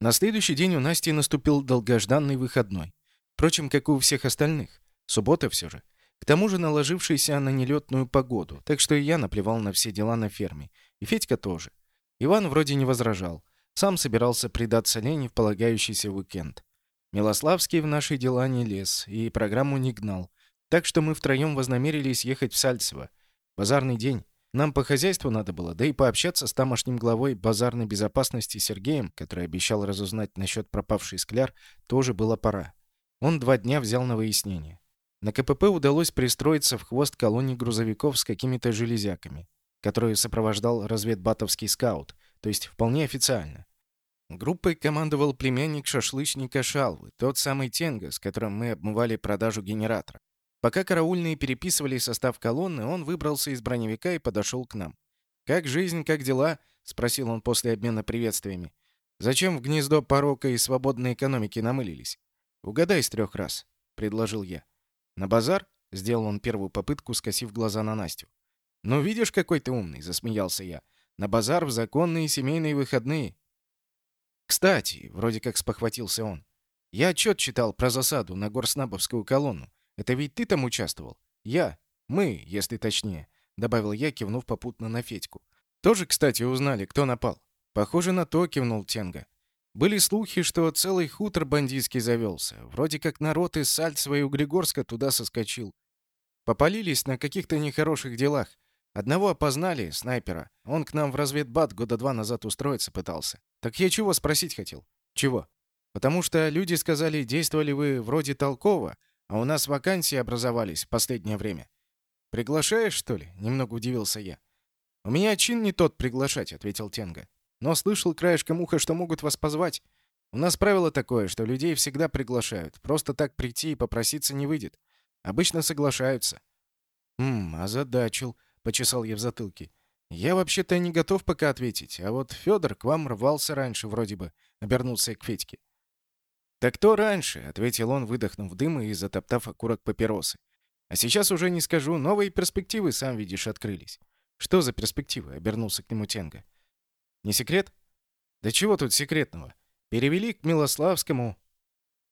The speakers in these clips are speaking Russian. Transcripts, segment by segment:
На следующий день у Насти наступил долгожданный выходной. Впрочем, как и у всех остальных. Суббота все же. К тому же наложившийся на нелетную погоду, так что и я наплевал на все дела на ферме. И Федька тоже. Иван вроде не возражал. Сам собирался предаться лени в полагающийся уикенд. Милославский в наши дела не лез и программу не гнал. Так что мы втроем вознамерились ехать в Сальцево. Базарный день. Нам по хозяйству надо было, да и пообщаться с тамошним главой базарной безопасности Сергеем, который обещал разузнать насчет пропавшей скляр, тоже было пора. Он два дня взял на выяснение. На КПП удалось пристроиться в хвост колонии грузовиков с какими-то железяками, которые сопровождал разведбатовский скаут, то есть вполне официально. Группой командовал племянник шашлычника Шалвы, тот самый Тенга, с которым мы обмывали продажу генератора. Пока караульные переписывали состав колонны, он выбрался из броневика и подошел к нам. «Как жизнь, как дела?» — спросил он после обмена приветствиями. «Зачем в гнездо порока и свободной экономики намылились?» «Угадай с трех раз», — предложил я. «На базар?» — сделал он первую попытку, скосив глаза на Настю. «Ну, видишь, какой ты умный», — засмеялся я. «На базар в законные семейные выходные». «Кстати», — вроде как спохватился он, — «я отчет читал про засаду на горснабовскую колонну. Это ведь ты там участвовал? Я. Мы, если точнее», — добавил я, кивнув попутно на Федьку. «Тоже, кстати, узнали, кто напал?» «Похоже на то», — кивнул Тенга. Были слухи, что целый хутор бандитский завелся. Вроде как народ из Сальцева и Углегорска туда соскочил. Попалились на каких-то нехороших делах. Одного опознали, снайпера. Он к нам в разведбат года два назад устроиться пытался. Так я чего спросить хотел? Чего? Потому что люди сказали, действовали вы вроде толково, а у нас вакансии образовались в последнее время. «Приглашаешь, что ли?» — немного удивился я. «У меня чин не тот приглашать», — ответил Тенга. «Но слышал краешком уха, что могут вас позвать. У нас правило такое, что людей всегда приглашают. Просто так прийти и попроситься не выйдет. Обычно соглашаются». «Хм, озадачил», — почесал я в затылке. «Я вообще-то не готов пока ответить, а вот Федор к вам рвался раньше вроде бы», — обернулся к Федьке. «Так кто раньше?» — ответил он, выдохнув дым и затоптав окурок папиросы. «А сейчас уже не скажу, новые перспективы, сам видишь, открылись». «Что за перспективы?» — обернулся к нему Тенга. «Не секрет?» «Да чего тут секретного? Перевели к Милославскому.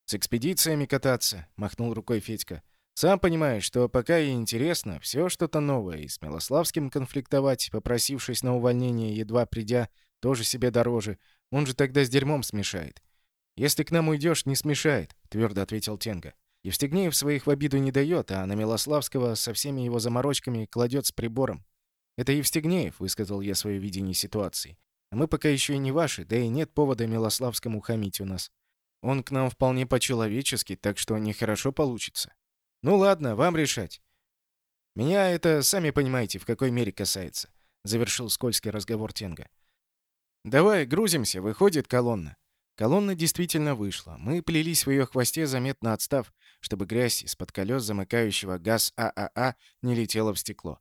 С экспедициями кататься», — махнул рукой Федька. «Сам понимаешь, что пока и интересно, все что-то новое, и с Милославским конфликтовать, попросившись на увольнение, едва придя, тоже себе дороже. Он же тогда с дерьмом смешает. «Если к нам уйдешь, не смешает», — твердо ответил Тенга. Евстигнеев своих в обиду не дает, а на Милославского со всеми его заморочками кладет с прибором. «Это Евстигнеев», — высказал я свое видение ситуации. «А мы пока еще и не ваши, да и нет повода Милославскому хамить у нас. Он к нам вполне по-человечески, так что нехорошо получится. Ну ладно, вам решать. Меня это, сами понимаете, в какой мере касается», — завершил скользкий разговор Тенга. «Давай, грузимся, выходит колонна». Колонна действительно вышла. Мы плелись в ее хвосте, заметно отстав, чтобы грязь из-под колес замыкающего газ ААА а а не летела в стекло.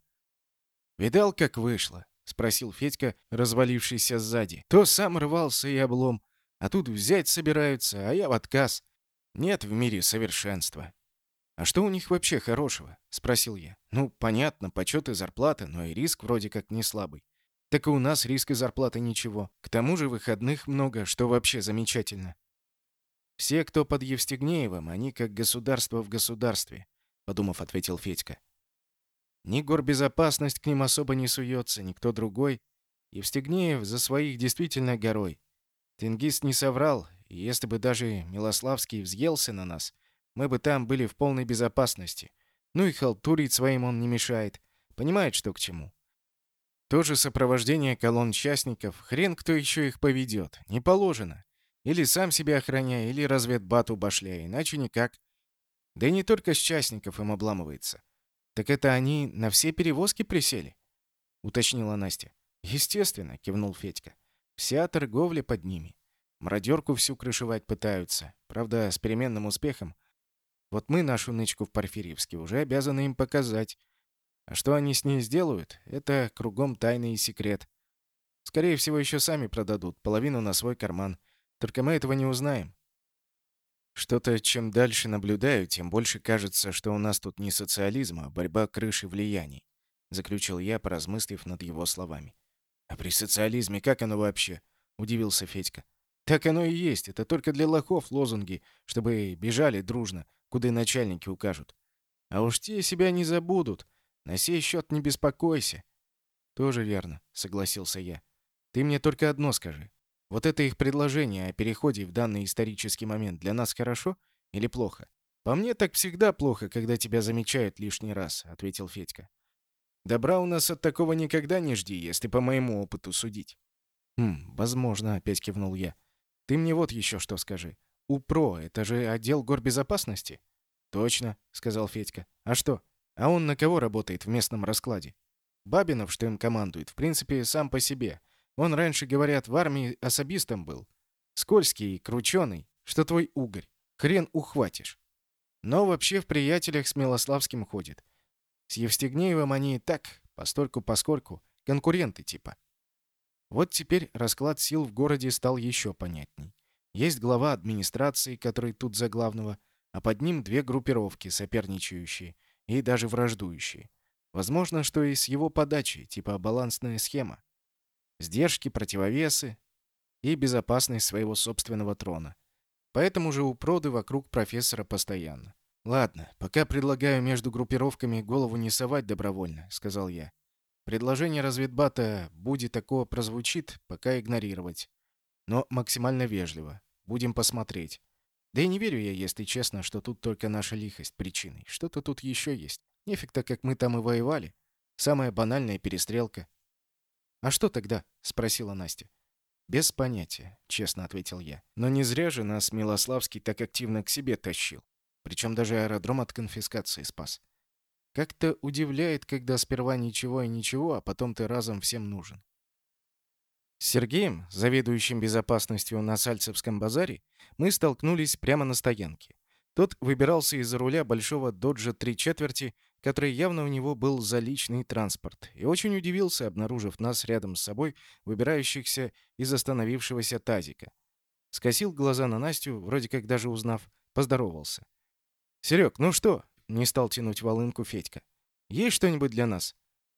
«Видал, как вышло?» — спросил Федька, развалившийся сзади. «То сам рвался и облом, а тут взять собираются, а я в отказ. Нет в мире совершенства». «А что у них вообще хорошего?» — спросил я. «Ну, понятно, почет и зарплата, но и риск вроде как не слабый. Так и у нас риск и зарплаты ничего. К тому же выходных много, что вообще замечательно. Все, кто под Евстигнеевым, они как государство в государстве, подумав, ответил Федька. Ни горбезопасность к ним особо не суется, никто другой. Евстигнеев за своих действительно горой. Тенгист не соврал, и если бы даже Милославский взъелся на нас, мы бы там были в полной безопасности. Ну и халтурить своим он не мешает. Понимает, что к чему. Тоже сопровождение колонн частников, хрен кто еще их поведет, не положено. Или сам себя охраняй, или разведбату башляй, иначе никак. Да и не только с частников им обламывается. Так это они на все перевозки присели? Уточнила Настя. Естественно, кивнул Федька. Вся торговля под ними. Мародерку всю крышевать пытаются. Правда, с переменным успехом. Вот мы нашу нычку в Порфирьевске уже обязаны им показать. А что они с ней сделают, это кругом тайный секрет. Скорее всего, еще сами продадут, половину на свой карман. Только мы этого не узнаем. Что-то, чем дальше наблюдаю, тем больше кажется, что у нас тут не социализм, а борьба крыши влияний. Заключил я, поразмыслив над его словами. А при социализме как оно вообще? Удивился Федька. Так оно и есть. Это только для лохов лозунги, чтобы бежали дружно, куда начальники укажут. А уж те себя не забудут. На сей счет не беспокойся. Тоже верно, согласился я. Ты мне только одно скажи. Вот это их предложение о переходе в данный исторический момент для нас хорошо или плохо? По мне так всегда плохо, когда тебя замечают лишний раз, ответил Федька. Добра у нас от такого никогда не жди, если по моему опыту судить. Хм, возможно, опять кивнул я. Ты мне вот еще что скажи. УПРО — это же отдел горбезопасности? Точно, сказал Федька. А что? А он на кого работает в местном раскладе? Бабинов, что им командует, в принципе, сам по себе. Он раньше, говорят, в армии особистом был. Скользкий и крученый, что твой угорь. Хрен ухватишь. Но вообще в приятелях с Милославским ходит. С Евстигнеевым они так, постольку-поскольку, конкуренты типа. Вот теперь расклад сил в городе стал еще понятней. Есть глава администрации, который тут за главного, а под ним две группировки, соперничающие и даже враждующие. Возможно, что и с его подачи, типа балансная схема. Сдержки, противовесы и безопасность своего собственного трона. Поэтому же у проды вокруг профессора постоянно. «Ладно, пока предлагаю между группировками голову не совать добровольно», — сказал я. Предложение разведбата «будет такого» прозвучит, пока игнорировать. Но максимально вежливо. Будем посмотреть. Да и не верю я, если честно, что тут только наша лихость причиной. Что-то тут еще есть. Нефиг так, как мы там и воевали. Самая банальная перестрелка. «А что тогда?» — спросила Настя. «Без понятия», — честно ответил я. «Но не зря же нас Милославский так активно к себе тащил. Причем даже аэродром от конфискации спас. Как-то удивляет, когда сперва ничего и ничего, а потом ты разом всем нужен. С Сергеем, заведующим безопасностью на Сальцевском базаре, мы столкнулись прямо на стоянке. Тот выбирался из-за руля большого доджа три четверти, который явно у него был за личный транспорт, и очень удивился, обнаружив нас рядом с собой, выбирающихся из остановившегося тазика. Скосил глаза на Настю, вроде как даже узнав, поздоровался. «Серёг, ну что, не стал тянуть волынку Федька. «Есть что-нибудь для нас?»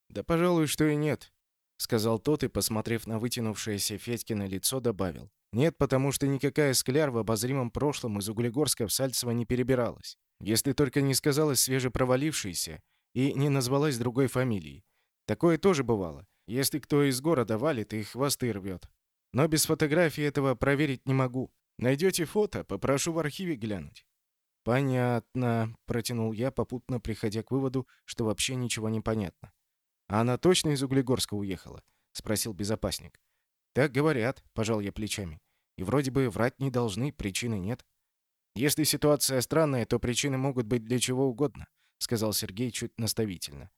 «Да, пожалуй, что и нет», — сказал тот и, посмотрев на вытянувшееся Федькино лицо, добавил. «Нет, потому что никакая скляр в обозримом прошлом из Углегорска в Сальцево не перебиралась. Если только не сказалась свежепровалившейся и не назвалась другой фамилией. Такое тоже бывало. Если кто из города валит и хвосты рвет. Но без фотографии этого проверить не могу. Найдете фото, попрошу в архиве глянуть. «Понятно», — протянул я, попутно приходя к выводу, что вообще ничего не понятно. «А она точно из Углегорска уехала?» — спросил безопасник. «Так говорят», — пожал я плечами. «И вроде бы врать не должны, причины нет». «Если ситуация странная, то причины могут быть для чего угодно», — сказал Сергей чуть наставительно.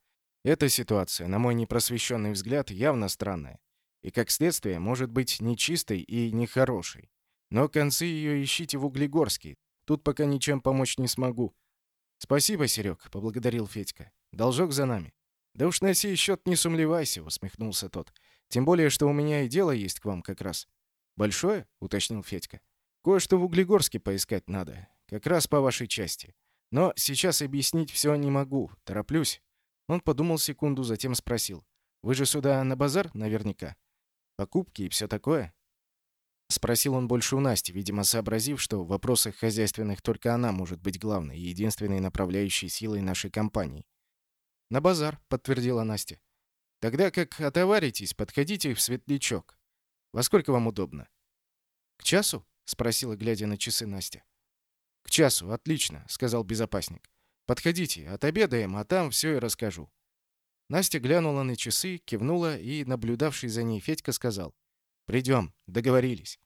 «Эта ситуация, на мой непросвещенный взгляд, явно странная. И, как следствие, может быть нечистой и нехорошей. Но концы ее ищите в Углегорске, Тут пока ничем помочь не смогу. Спасибо, Серег, поблагодарил Федька. Должок за нами. Да уж на сей счет не сумлевайся, усмехнулся тот. Тем более, что у меня и дело есть к вам как раз. Большое? уточнил Федька. Кое-что в Углегорске поискать надо, как раз по вашей части. Но сейчас объяснить все не могу, тороплюсь. Он подумал секунду, затем спросил: "Вы же сюда на базар, наверняка? Покупки и все такое?" Спросил он больше у Насти, видимо, сообразив, что в вопросах хозяйственных только она может быть главной и единственной направляющей силой нашей компании. «На базар», — подтвердила Настя. «Тогда как отоваритесь, подходите в светлячок. Во сколько вам удобно?» «К часу?» — спросила, глядя на часы Настя. «К часу, отлично», — сказал безопасник. «Подходите, отобедаем, а там все и расскажу». Настя глянула на часы, кивнула, и наблюдавший за ней Федька сказал. «Придем, договорились».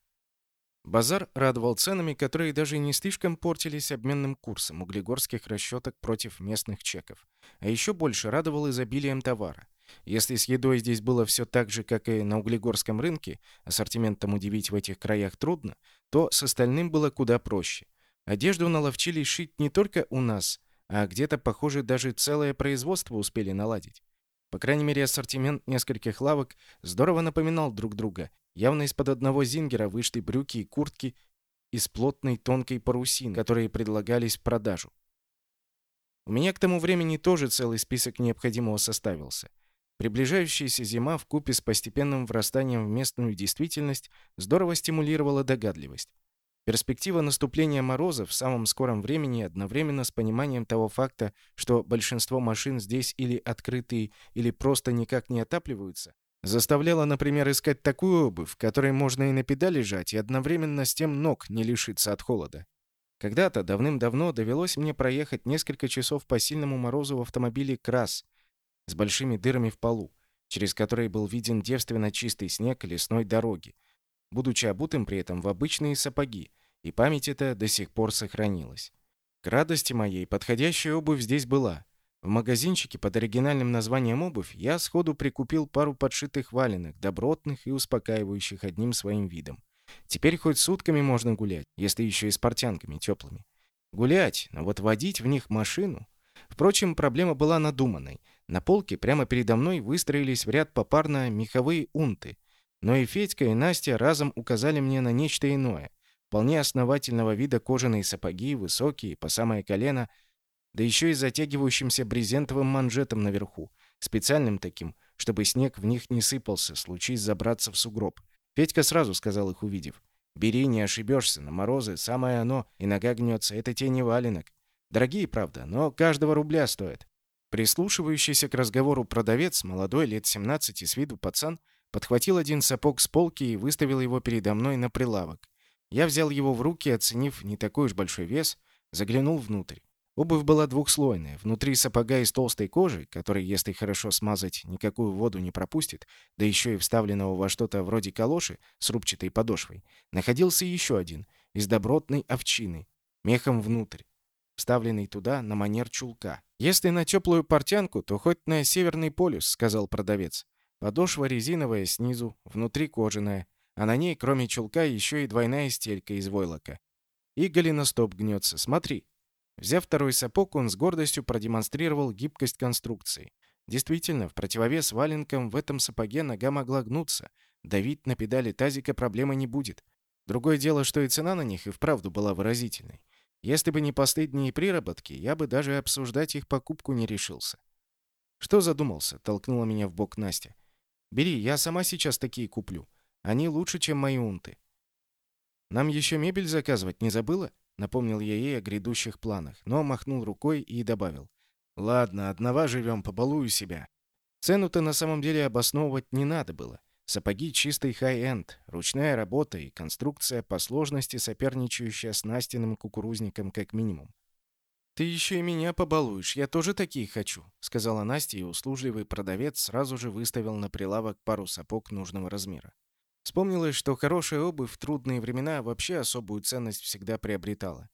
Базар радовал ценами, которые даже не слишком портились обменным курсом углегорских расчеток против местных чеков. А еще больше радовал изобилием товара. Если с едой здесь было все так же, как и на углегорском рынке, ассортиментом удивить в этих краях трудно, то с остальным было куда проще. Одежду наловчились шить не только у нас, а где-то, похоже, даже целое производство успели наладить. По крайней мере, ассортимент нескольких лавок здорово напоминал друг друга, Явно из-под одного зингера вышли брюки и куртки из плотной тонкой парусины, которые предлагались в продажу. У меня к тому времени тоже целый список необходимого составился. Приближающаяся зима в купе с постепенным врастанием в местную действительность здорово стимулировала догадливость. Перспектива наступления мороза в самом скором времени одновременно с пониманием того факта, что большинство машин здесь или открытые, или просто никак не отапливаются, заставляла, например, искать такую обувь, которой можно и на педали жать, и одновременно с тем ног не лишиться от холода. Когда-то, давным-давно, довелось мне проехать несколько часов по сильному морозу в автомобиле «Крас» с большими дырами в полу, через которые был виден девственно чистый снег лесной дороги, будучи обутым при этом в обычные сапоги, и память эта до сих пор сохранилась. К радости моей подходящая обувь здесь была. В магазинчике под оригинальным названием «Обувь» я сходу прикупил пару подшитых валенок, добротных и успокаивающих одним своим видом. Теперь хоть сутками можно гулять, если еще и с портянками теплыми. Гулять, но вот водить в них машину... Впрочем, проблема была надуманной. На полке прямо передо мной выстроились в ряд попарно меховые унты. Но и Федька, и Настя разом указали мне на нечто иное. Вполне основательного вида кожаные сапоги, высокие, по самое колено, да еще и затягивающимся брезентовым манжетом наверху, специальным таким, чтобы снег в них не сыпался, случись забраться в сугроб. Федька сразу сказал их, увидев. «Бери, не ошибешься, на морозы самое оно, и нога гнется, это тени валенок. Дорогие, правда, но каждого рубля стоит». Прислушивающийся к разговору продавец, молодой, лет 17 с виду пацан, подхватил один сапог с полки и выставил его передо мной на прилавок. Я взял его в руки, оценив не такой уж большой вес, заглянул внутрь. Обувь была двухслойная. Внутри сапога из толстой кожи, который, если хорошо смазать, никакую воду не пропустит, да еще и вставленного во что-то вроде калоши с рубчатой подошвой, находился еще один, из добротной овчины, мехом внутрь, вставленный туда на манер чулка. «Если на теплую портянку, то хоть на Северный полюс», — сказал продавец. Подошва резиновая снизу, внутри кожаная, а на ней, кроме чулка, еще и двойная стелька из войлока. И голеностоп гнется, смотри. Взяв второй сапог, он с гордостью продемонстрировал гибкость конструкции. Действительно, в противовес валенкам в этом сапоге нога могла гнуться. Давить на педали тазика проблемы не будет. Другое дело, что и цена на них и вправду была выразительной. Если бы не последние приработки, я бы даже обсуждать их покупку не решился. «Что задумался?» — толкнула меня в бок Настя. «Бери, я сама сейчас такие куплю. Они лучше, чем мои унты». «Нам еще мебель заказывать не забыла?» Напомнил я ей о грядущих планах, но махнул рукой и добавил. «Ладно, одного живем, побалую себя». Цену-то на самом деле обосновывать не надо было. Сапоги чистый хай-энд, ручная работа и конструкция по сложности соперничающая с Настиным кукурузником как минимум. «Ты еще и меня побалуешь, я тоже такие хочу», — сказала Настя, и услужливый продавец сразу же выставил на прилавок пару сапог нужного размера. Вспомнилось, что хорошая обувь в трудные времена вообще особую ценность всегда приобретала.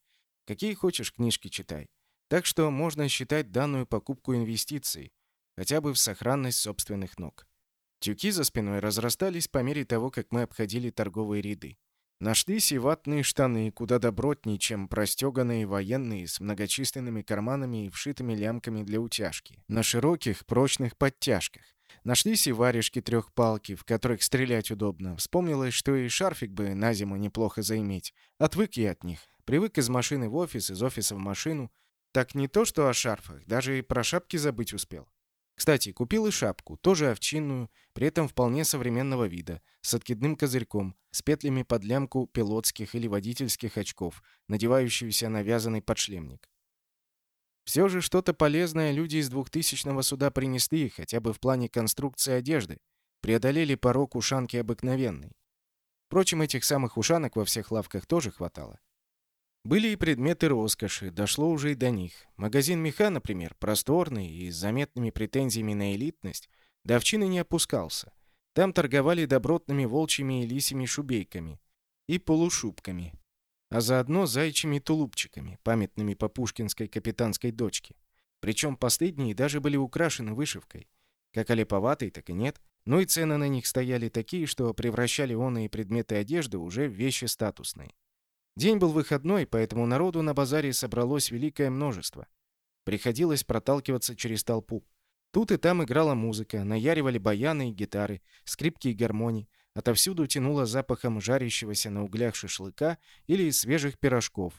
Какие хочешь книжки читай. Так что можно считать данную покупку инвестицией, хотя бы в сохранность собственных ног. Тюки за спиной разрастались по мере того, как мы обходили торговые ряды. Нашлись и ватные штаны, куда добротнее, чем простеганные военные с многочисленными карманами и вшитыми лямками для утяжки, на широких прочных подтяжках, Нашлись и варежки трехпалки, в которых стрелять удобно. Вспомнилось, что и шарфик бы на зиму неплохо заиметь. Отвык я от них. Привык из машины в офис, из офиса в машину. Так не то, что о шарфах, даже и про шапки забыть успел. Кстати, купил и шапку, тоже овчинную, при этом вполне современного вида, с откидным козырьком, с петлями под лямку пилотских или водительских очков, надевающуюся на вязаный подшлемник. Все же что-то полезное люди из двухтысячного суда принесли, хотя бы в плане конструкции одежды, преодолели порог ушанки обыкновенной. Впрочем, этих самых ушанок во всех лавках тоже хватало. Были и предметы роскоши, дошло уже и до них. Магазин меха, например, просторный и с заметными претензиями на элитность, до овчины не опускался. Там торговали добротными волчьими и лисими шубейками и полушубками, а заодно зайчими тулупчиками, памятными по пушкинской капитанской дочке. Причем последние даже были украшены вышивкой. Как олеповатые, так и нет. Ну и цены на них стояли такие, что превращали оные предметы одежды уже в вещи статусные. День был выходной, поэтому народу на базаре собралось великое множество. Приходилось проталкиваться через толпу. Тут и там играла музыка, наяривали баяны и гитары, скрипки и гармонии, Отовсюду тянуло запахом жарящегося на углях шашлыка или свежих пирожков.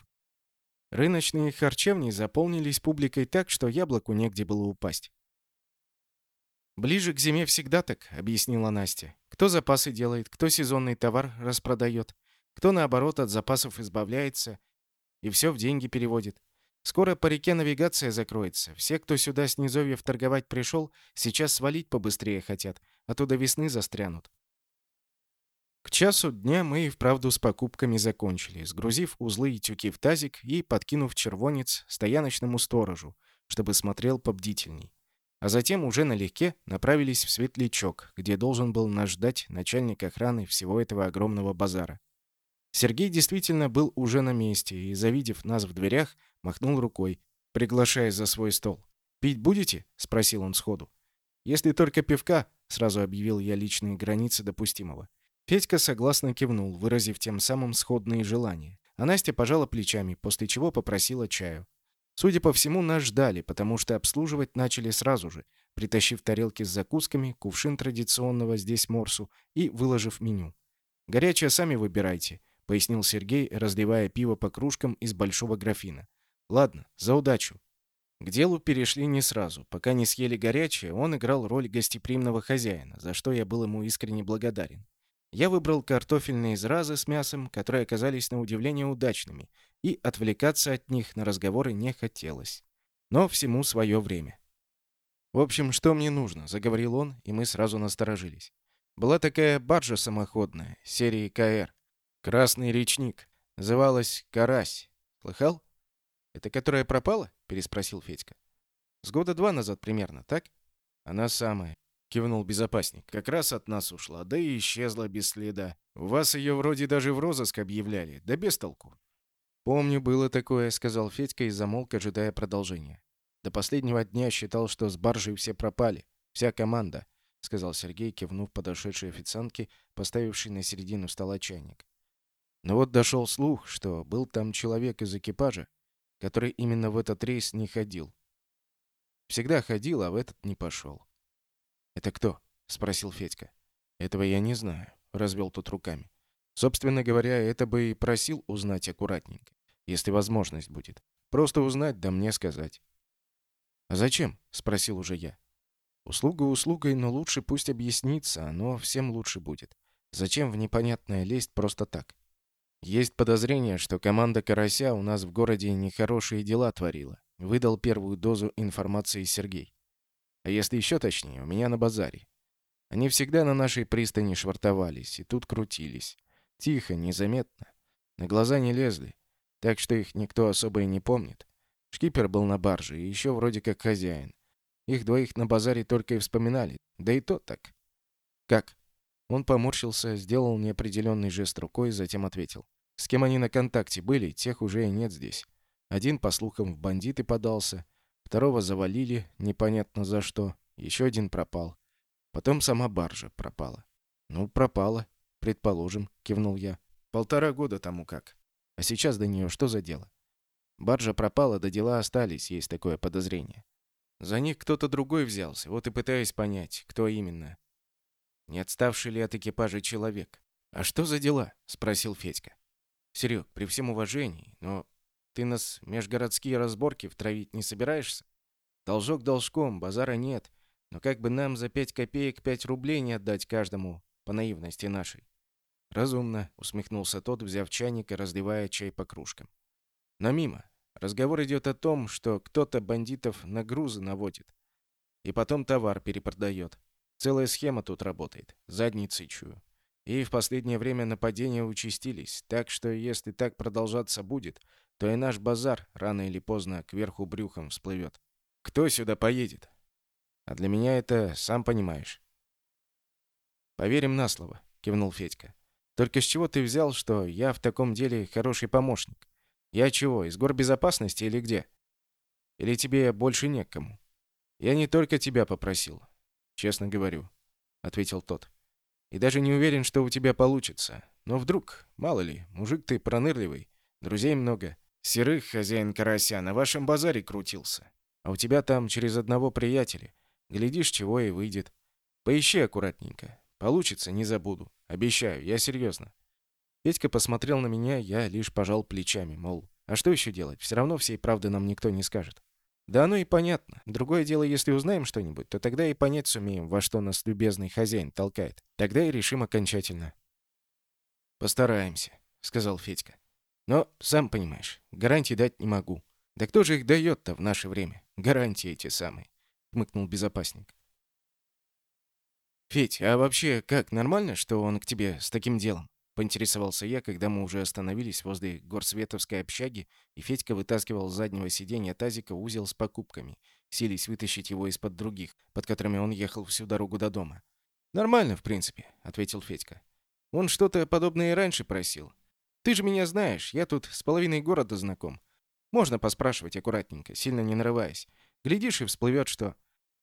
Рыночные харчевни заполнились публикой так, что яблоку негде было упасть. «Ближе к зиме всегда так», — объяснила Настя. «Кто запасы делает, кто сезонный товар распродает, кто, наоборот, от запасов избавляется и все в деньги переводит. Скоро по реке навигация закроется. Все, кто сюда с низовьев торговать пришел, сейчас свалить побыстрее хотят, а то до весны застрянут. К часу дня мы и вправду с покупками закончили, сгрузив узлы и тюки в тазик и подкинув червонец стояночному сторожу, чтобы смотрел побдительней. А затем уже налегке направились в Светлячок, где должен был нас ждать начальник охраны всего этого огромного базара. Сергей действительно был уже на месте и, завидев нас в дверях, махнул рукой, приглашая за свой стол. «Пить будете?» — спросил он сходу. «Если только пивка», — сразу объявил я личные границы допустимого. Федька согласно кивнул, выразив тем самым сходные желания. А Настя пожала плечами, после чего попросила чаю. Судя по всему, нас ждали, потому что обслуживать начали сразу же, притащив тарелки с закусками, кувшин традиционного здесь морсу и выложив меню. «Горячее сами выбирайте», — пояснил Сергей, разливая пиво по кружкам из большого графина. «Ладно, за удачу». К делу перешли не сразу. Пока не съели горячее, он играл роль гостеприимного хозяина, за что я был ему искренне благодарен. Я выбрал картофельные зразы с мясом, которые оказались на удивление удачными, и отвлекаться от них на разговоры не хотелось. Но всему свое время. «В общем, что мне нужно?» — заговорил он, и мы сразу насторожились. Была такая баржа самоходная, серии КР. «Красный речник». Называлась «Карась». Слыхал? «Это которая пропала?» — переспросил Федька. «С года два назад примерно, так?» «Она самая кивнул безопасник. Как раз от нас ушла, да и исчезла без следа. У вас ее вроде даже в розыск объявляли, да без толку. Помню, было такое, сказал Федька и замолк, ожидая продолжения. До последнего дня считал, что с баржей все пропали, вся команда, сказал Сергей, кивнув подошедшей официантке, поставившей на середину стола чайник. Но вот дошел слух, что был там человек из экипажа, который именно в этот рейс не ходил. Всегда ходил, а в этот не пошел. «Это кто?» — спросил Федька. «Этого я не знаю», — развел тот руками. «Собственно говоря, это бы и просил узнать аккуратненько, если возможность будет. Просто узнать, да мне сказать». «А зачем?» — спросил уже я. «Услуга услугой, но лучше пусть объяснится, оно всем лучше будет. Зачем в непонятное лезть просто так?» «Есть подозрение, что команда «Карася» у нас в городе нехорошие дела творила», — выдал первую дозу информации Сергей. А если еще точнее, у меня на базаре. Они всегда на нашей пристани швартовались и тут крутились. Тихо, незаметно. На глаза не лезли, так что их никто особо и не помнит. Шкипер был на барже и еще вроде как хозяин. Их двоих на базаре только и вспоминали, да и то так. «Как?» Он поморщился, сделал неопределенный жест рукой, затем ответил. «С кем они на контакте были, тех уже и нет здесь. Один, по слухам, в бандиты подался, Второго завалили, непонятно за что. Еще один пропал. Потом сама баржа пропала. «Ну, пропала, предположим», — кивнул я. «Полтора года тому как. А сейчас до нее что за дело?» Баржа пропала, да дела остались, есть такое подозрение. За них кто-то другой взялся, вот и пытаюсь понять, кто именно. Не отставший ли от экипажа человек? «А что за дела?» — спросил Федька. «Серег, при всем уважении, но ты нас межгородские разборки втравить не собираешься? Должок должком, базара нет. Но как бы нам за пять копеек пять рублей не отдать каждому, по наивности нашей?» «Разумно», — усмехнулся тот, взяв чайник и разливая чай по кружкам. «Но мимо. Разговор идет о том, что кто-то бандитов на грузы наводит. И потом товар перепродает. Целая схема тут работает. Задницей чую. И в последнее время нападения участились, так что если так продолжаться будет, то и наш базар рано или поздно кверху брюхом всплывет. Кто сюда поедет? А для меня это, сам понимаешь. Поверим на слово, кивнул Федька. Только с чего ты взял, что я в таком деле хороший помощник? Я чего, из гор безопасности или где? Или тебе больше некому? Я не только тебя попросил, честно говорю, ответил тот. И даже не уверен, что у тебя получится. Но вдруг, мало ли, мужик ты пронырливый, друзей много. Серых, хозяин карася, на вашем базаре крутился. А у тебя там через одного приятеля. Глядишь, чего и выйдет. Поищи аккуратненько. Получится, не забуду. Обещаю, я серьезно. Петька посмотрел на меня, я лишь пожал плечами, мол, а что еще делать? Все равно всей правды нам никто не скажет. Да оно и понятно. Другое дело, если узнаем что-нибудь, то тогда и понять сумеем, во что нас любезный хозяин толкает. Тогда и решим окончательно. Постараемся, сказал Федька. Но, сам понимаешь, гарантий дать не могу. Да кто же их дает-то в наше время? Гарантии эти самые, хмыкнул безопасник. Федь, а вообще как, нормально, что он к тебе с таким делом? Поинтересовался я, когда мы уже остановились возле горсветовской общаги, и Федька вытаскивал с заднего сиденья тазика узел с покупками, сились вытащить его из-под других, под которыми он ехал всю дорогу до дома. «Нормально, в принципе», — ответил Федька. «Он что-то подобное и раньше просил. Ты же меня знаешь, я тут с половиной города знаком. Можно поспрашивать аккуратненько, сильно не нарываясь. Глядишь, и всплывет, что...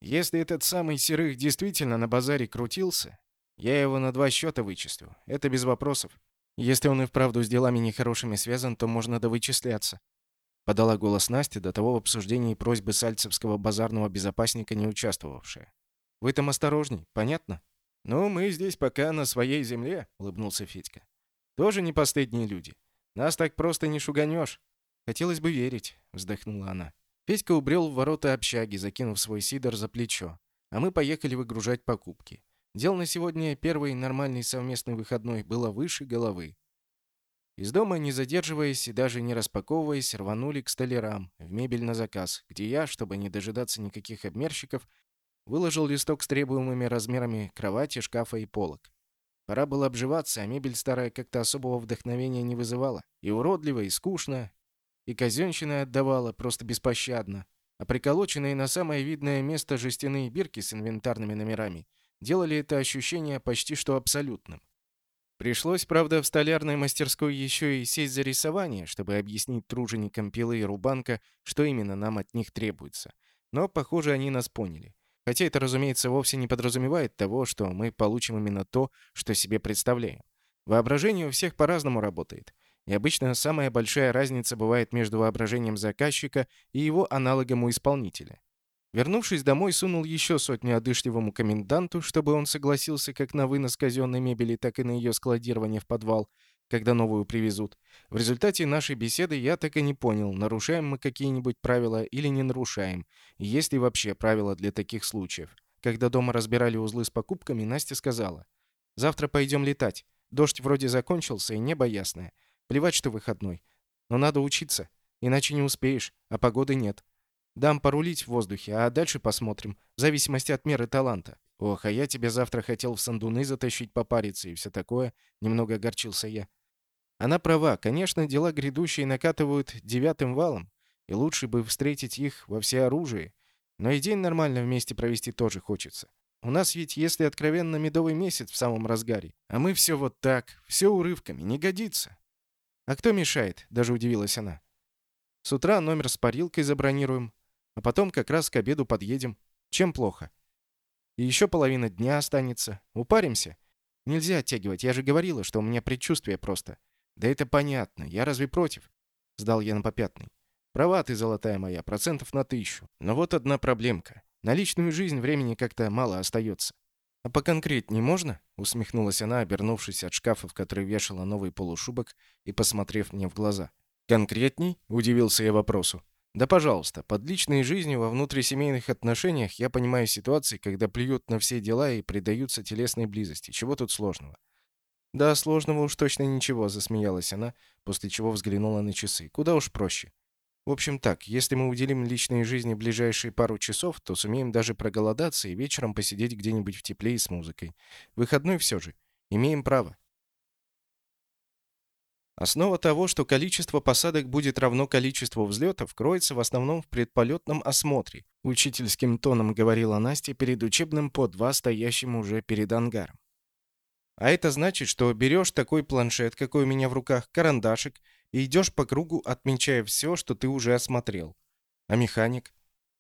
Если этот самый Серых действительно на базаре крутился, я его на два счета вычислю. Это без вопросов. Если он и вправду с делами нехорошими связан, то можно довычисляться. Подала голос Настя, до того в обсуждении просьбы сальцевского базарного безопасника не участвовавшая. «Вы там осторожней, понятно?» «Ну, мы здесь пока на своей земле», — улыбнулся Федька. «Тоже не последние люди. Нас так просто не шуганешь». «Хотелось бы верить», — вздохнула она. Федька убрел в ворота общаги, закинув свой сидор за плечо, а мы поехали выгружать покупки. Дел на сегодня первый нормальный совместный выходной было выше головы. Из дома, не задерживаясь и даже не распаковываясь, рванули к столярам, в мебель на заказ, где я, чтобы не дожидаться никаких обмерщиков, выложил листок с требуемыми размерами кровати, шкафа и полок. Пора было обживаться, а мебель старая как-то особого вдохновения не вызывала. И уродливо, и скучно, и казенщина отдавала, просто беспощадно. А приколоченные на самое видное место жестяные бирки с инвентарными номерами — делали это ощущение почти что абсолютным. Пришлось, правда, в столярной мастерской еще и сесть за рисование, чтобы объяснить труженикам пилы и рубанка, что именно нам от них требуется. Но, похоже, они нас поняли. Хотя это, разумеется, вовсе не подразумевает того, что мы получим именно то, что себе представляем. Воображение у всех по-разному работает. И обычно самая большая разница бывает между воображением заказчика и его аналогом у исполнителя. Вернувшись домой, сунул еще сотню одышливому коменданту, чтобы он согласился как на вынос казенной мебели, так и на ее складирование в подвал, когда новую привезут. В результате нашей беседы я так и не понял, нарушаем мы какие-нибудь правила или не нарушаем, и есть ли вообще правила для таких случаев. Когда дома разбирали узлы с покупками, Настя сказала, «Завтра пойдем летать. Дождь вроде закончился, и небо ясное. Плевать, что выходной. Но надо учиться, иначе не успеешь, а погоды нет. Дам порулить в воздухе, а дальше посмотрим, в зависимости от меры таланта. Ох, а я тебе завтра хотел в сандуны затащить попариться и все такое, немного огорчился я. Она права, конечно, дела грядущие накатывают девятым валом, и лучше бы встретить их во всеоружии, но и день нормально вместе провести тоже хочется. У нас ведь, если откровенно, медовый месяц в самом разгаре, а мы все вот так, все урывками, не годится. А кто мешает, даже удивилась она. С утра номер с парилкой забронируем, а потом как раз к обеду подъедем. Чем плохо? И еще половина дня останется. Упаримся? Нельзя оттягивать, я же говорила, что у меня предчувствие просто. Да это понятно, я разве против? Сдал я на попятный. Права ты, золотая моя, процентов на тысячу. Но вот одна проблемка. На личную жизнь времени как-то мало остается. «А поконкретнее можно?» — усмехнулась она, обернувшись от шкафа, в который вешала новый полушубок, и посмотрев мне в глаза. «Конкретней?» — удивился я вопросу. Да, пожалуйста, под личной жизнью во внутрисемейных отношениях я понимаю ситуации, когда плюют на все дела и предаются телесной близости. Чего тут сложного? Да, сложного уж точно ничего, засмеялась она, после чего взглянула на часы. Куда уж проще. В общем так, если мы уделим личной жизни ближайшие пару часов, то сумеем даже проголодаться и вечером посидеть где-нибудь в тепле и с музыкой. Выходной все же. Имеем право. Основа того, что количество посадок будет равно количеству взлетов, кроется в основном в предполетном осмотре, учительским тоном говорила Настя перед учебным по два стоящим уже перед ангаром. А это значит, что берешь такой планшет, какой у меня в руках, карандашик, и идешь по кругу, отмечая все, что ты уже осмотрел. А механик?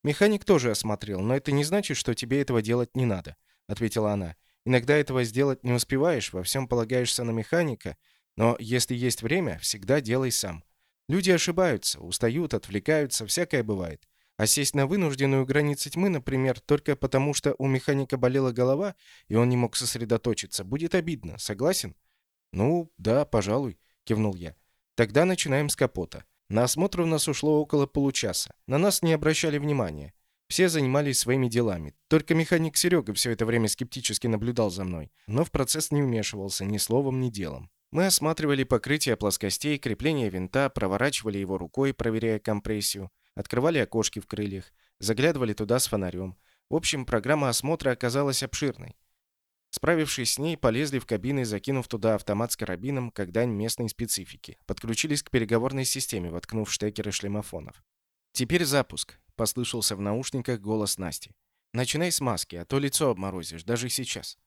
Механик тоже осмотрел, но это не значит, что тебе этого делать не надо, ответила она. Иногда этого сделать не успеваешь, во всем полагаешься на механика, но если есть время, всегда делай сам. Люди ошибаются, устают, отвлекаются, всякое бывает. А сесть на вынужденную границу тьмы, например, только потому, что у механика болела голова, и он не мог сосредоточиться, будет обидно. Согласен? Ну, да, пожалуй, кивнул я. Тогда начинаем с капота. На осмотр у нас ушло около получаса. На нас не обращали внимания. Все занимались своими делами. Только механик Серега все это время скептически наблюдал за мной, но в процесс не вмешивался ни словом, ни делом. Мы осматривали покрытие плоскостей, крепление винта, проворачивали его рукой, проверяя компрессию, открывали окошки в крыльях, заглядывали туда с фонарем. В общем, программа осмотра оказалась обширной. Справившись с ней, полезли в кабины, закинув туда автомат с карабином, как дань местной специфики. Подключились к переговорной системе, воткнув штекеры шлемофонов. «Теперь запуск», — послышался в наушниках голос Насти. «Начинай с маски, а то лицо обморозишь, даже сейчас».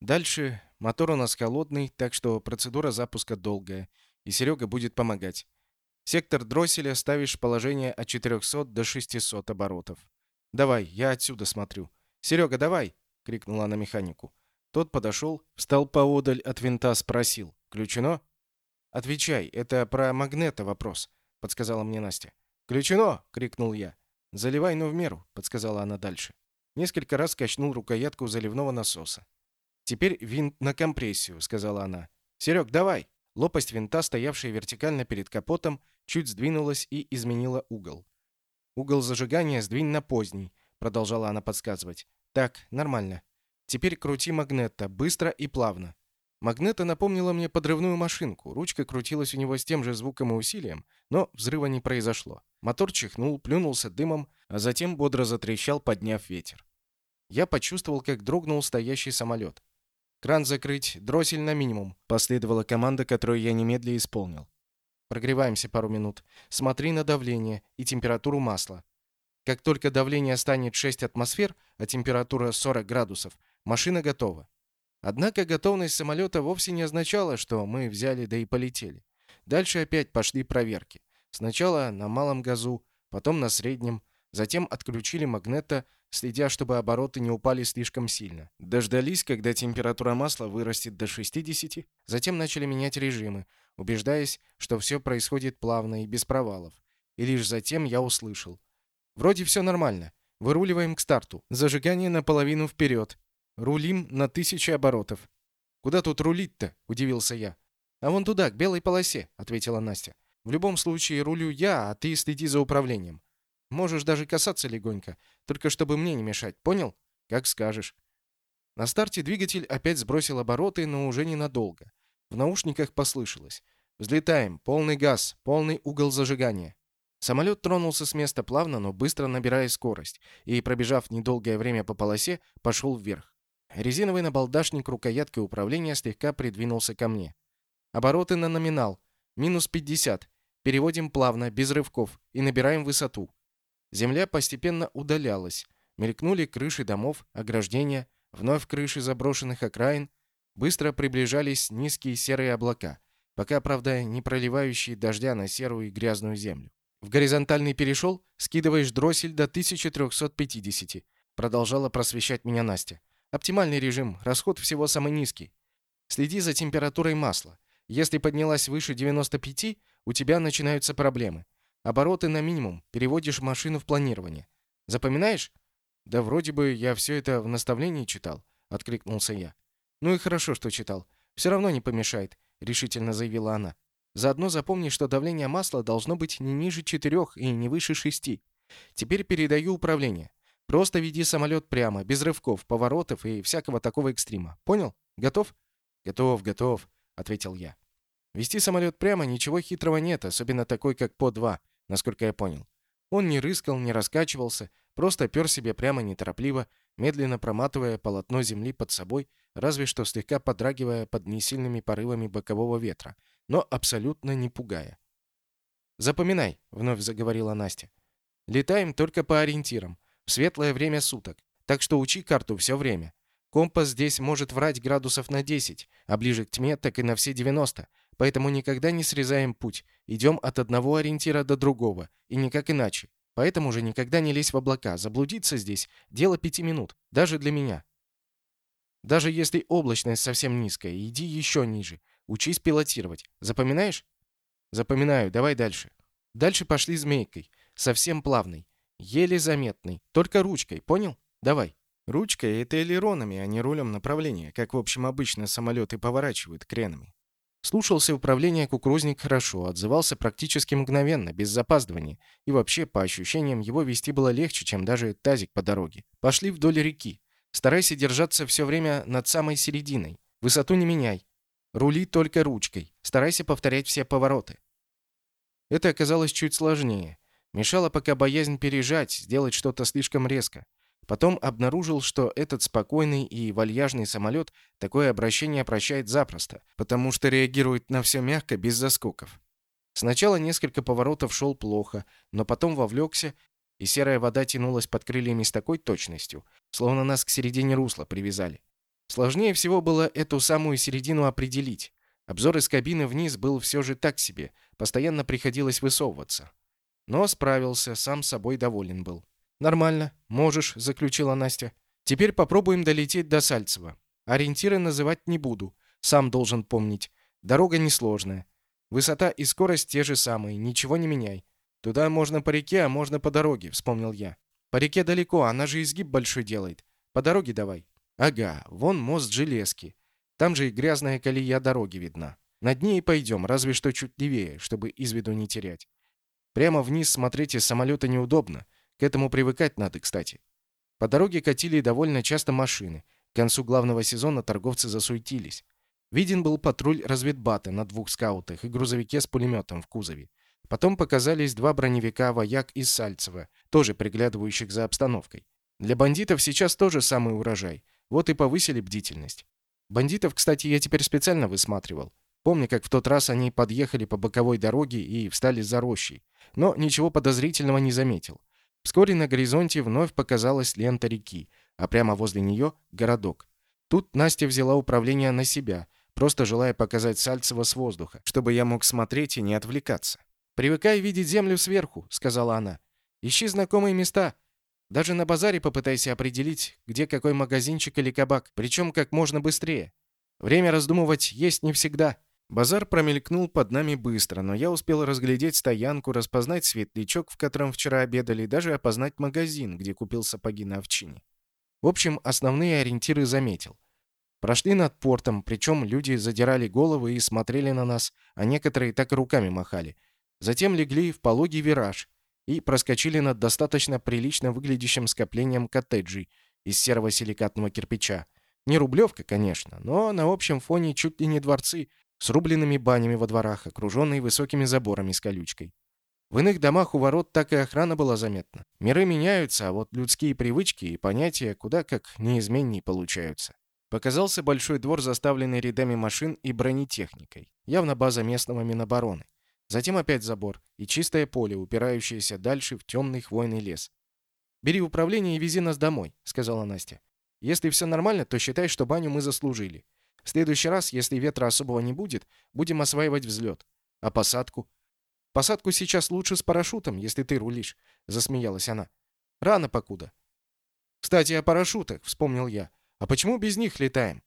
Дальше мотор у нас холодный, так что процедура запуска долгая, и Серега будет помогать. Сектор дросселя ставишь положение от 400 до 600 оборотов. «Давай, я отсюда смотрю». «Серега, давай!» — крикнула она механику. Тот подошел, встал поодаль от винта, спросил. «Включено?» «Отвечай, это про магнета вопрос», — подсказала мне Настя. «Включено!» — крикнул я. «Заливай, но в меру», — подсказала она дальше. Несколько раз качнул рукоятку заливного насоса. «Теперь винт на компрессию», — сказала она. «Серег, давай!» Лопасть винта, стоявшая вертикально перед капотом, чуть сдвинулась и изменила угол. «Угол зажигания сдвинь на поздний», — продолжала она подсказывать. «Так, нормально. Теперь крути магнета, быстро и плавно. Магнета напомнила мне подрывную машинку. Ручка крутилась у него с тем же звуком и усилием, но взрыва не произошло. Мотор чихнул, плюнулся дымом, а затем бодро затрещал, подняв ветер. Я почувствовал, как дрогнул стоящий самолет. «Кран закрыть, дроссель на минимум», — последовала команда, которую я немедленно исполнил. «Прогреваемся пару минут. Смотри на давление и температуру масла. Как только давление станет 6 атмосфер, а температура 40 градусов, Машина готова. Однако готовность самолета вовсе не означала, что мы взяли да и полетели. Дальше опять пошли проверки. Сначала на малом газу, потом на среднем, затем отключили магнета, следя, чтобы обороты не упали слишком сильно. Дождались, когда температура масла вырастет до 60, затем начали менять режимы, убеждаясь, что все происходит плавно и без провалов. И лишь затем я услышал. Вроде все нормально. Выруливаем к старту. Зажигание наполовину вперед. Рулим на тысячи оборотов. Куда тут рулить-то? удивился я. А вон туда, к белой полосе, ответила Настя. В любом случае рулю я, а ты следи за управлением. Можешь даже касаться легонько, только чтобы мне не мешать, понял? Как скажешь. На старте двигатель опять сбросил обороты, но уже ненадолго. В наушниках послышалось: "Взлетаем, полный газ, полный угол зажигания". Самолет тронулся с места плавно, но быстро набирая скорость, и, пробежав недолгое время по полосе, пошел вверх. Резиновый набалдашник рукоятки управления слегка придвинулся ко мне. Обороты на номинал. Минус 50. Переводим плавно, без рывков, и набираем высоту. Земля постепенно удалялась. Мелькнули крыши домов, ограждения, вновь крыши заброшенных окраин. Быстро приближались низкие серые облака, пока, правда, не проливающие дождя на серую и грязную землю. В горизонтальный перешел, скидываешь дроссель до 1350. Продолжала просвещать меня Настя. Оптимальный режим, расход всего самый низкий. Следи за температурой масла. Если поднялась выше 95, у тебя начинаются проблемы. Обороты на минимум, переводишь машину в планирование. Запоминаешь? Да вроде бы я все это в наставлении читал, откликнулся я. Ну и хорошо, что читал. Все равно не помешает, решительно заявила она. Заодно запомни, что давление масла должно быть не ниже 4 и не выше 6. Теперь передаю управление. Просто веди самолет прямо, без рывков, поворотов и всякого такого экстрима. Понял? Готов? Готов, готов, ответил я. Вести самолет прямо ничего хитрого нет, особенно такой, как По-2, насколько я понял. Он не рыскал, не раскачивался, просто пёр себе прямо неторопливо, медленно проматывая полотно земли под собой, разве что слегка подрагивая под несильными порывами бокового ветра, но абсолютно не пугая. «Запоминай», — вновь заговорила Настя. «Летаем только по ориентирам в светлое время суток. Так что учи карту все время. Компас здесь может врать градусов на 10, а ближе к тьме так и на все 90. Поэтому никогда не срезаем путь. Идем от одного ориентира до другого, и никак иначе. Поэтому же никогда не лезь в облака. Заблудиться здесь – дело пяти минут, даже для меня. Даже если облачность совсем низкая, иди еще ниже. Учись пилотировать. Запоминаешь? Запоминаю. Давай дальше. Дальше пошли змейкой. Совсем плавной. Еле заметный. Только ручкой, понял? Давай. Ручкой — это элеронами, а не рулем направления, как, в общем, обычно самолеты поворачивают кренами. Слушался управления кукурузник хорошо, отзывался практически мгновенно, без запаздывания. И вообще, по ощущениям, его вести было легче, чем даже тазик по дороге. Пошли вдоль реки. Старайся держаться все время над самой серединой. Высоту не меняй. Рули только ручкой. Старайся повторять все повороты. Это оказалось чуть сложнее. Мешало пока боязнь пережать, сделать что-то слишком резко. Потом обнаружил, что этот спокойный и вальяжный самолет такое обращение прощает запросто, потому что реагирует на все мягко, без заскоков. Сначала несколько поворотов шел плохо, но потом вовлекся, и серая вода тянулась под крыльями с такой точностью, словно нас к середине русла привязали. Сложнее всего было эту самую середину определить. Обзор из кабины вниз был все же так себе, постоянно приходилось высовываться. Но справился, сам собой доволен был. «Нормально, можешь», — заключила Настя. «Теперь попробуем долететь до Сальцева. Ориентиры называть не буду, сам должен помнить. Дорога несложная. Высота и скорость те же самые, ничего не меняй. Туда можно по реке, а можно по дороге», — вспомнил я. «По реке далеко, она же изгиб большой делает. По дороге давай». «Ага, вон мост железки. Там же и грязная колея дороги видна. Над ней пойдем, разве что чуть левее, чтобы из виду не терять. Прямо вниз смотреть из самолета неудобно. К этому привыкать надо, кстати. По дороге катили довольно часто машины. К концу главного сезона торговцы засуетились. Виден был патруль разведбата на двух скаутах и грузовике с пулеметом в кузове. Потом показались два броневика «Вояк» из Сальцева, тоже приглядывающих за обстановкой. Для бандитов сейчас тоже самый урожай. Вот и повысили бдительность. Бандитов, кстати, я теперь специально высматривал. Помню, как в тот раз они подъехали по боковой дороге и встали за рощей. Но ничего подозрительного не заметил. Вскоре на горизонте вновь показалась лента реки, а прямо возле нее — городок. Тут Настя взяла управление на себя, просто желая показать Сальцева с воздуха, чтобы я мог смотреть и не отвлекаться. «Привыкай видеть землю сверху», — сказала она. «Ищи знакомые места. Даже на базаре попытайся определить, где какой магазинчик или кабак, причем как можно быстрее. Время раздумывать есть не всегда». Базар промелькнул под нами быстро, но я успел разглядеть стоянку, распознать светлячок, в котором вчера обедали, и даже опознать магазин, где купил сапоги на овчине. В общем, основные ориентиры заметил. Прошли над портом, причем люди задирали головы и смотрели на нас, а некоторые так и руками махали. Затем легли в пологий вираж и проскочили над достаточно прилично выглядящим скоплением коттеджей из серого силикатного кирпича. Не рублевка, конечно, но на общем фоне чуть ли не дворцы, с рубленными банями во дворах, окруженные высокими заборами с колючкой. В иных домах у ворот так и охрана была заметна. Миры меняются, а вот людские привычки и понятия куда как неизменней получаются. Показался большой двор, заставленный рядами машин и бронетехникой. Явно база местного Минобороны. Затем опять забор и чистое поле, упирающееся дальше в темный хвойный лес. «Бери управление и вези нас домой», — сказала Настя. «Если все нормально, то считай, что баню мы заслужили. В следующий раз, если ветра особого не будет, будем осваивать взлет. А посадку? Посадку сейчас лучше с парашютом, если ты рулишь, засмеялась она. Рано покуда. Кстати, о парашютах, вспомнил я. А почему без них летаем?